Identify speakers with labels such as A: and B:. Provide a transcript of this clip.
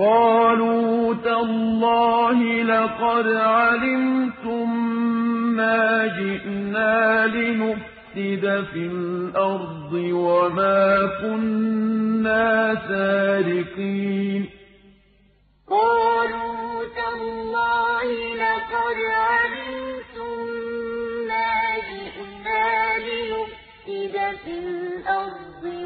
A: قَالُوا تَاللَّهِ لَقَدْ عَلِمْتُم مَّا جِئْنَا لِنُفْسِدَ فِي الْأَرْضِ وَمَا كُنَّا سَارِقِينَ. قَالُوا تَاللَّهِ لَقَدْ عَلِمْتُم مَّا جِئْنَا لِنُفْسِدَ فِي الْأَرْضِ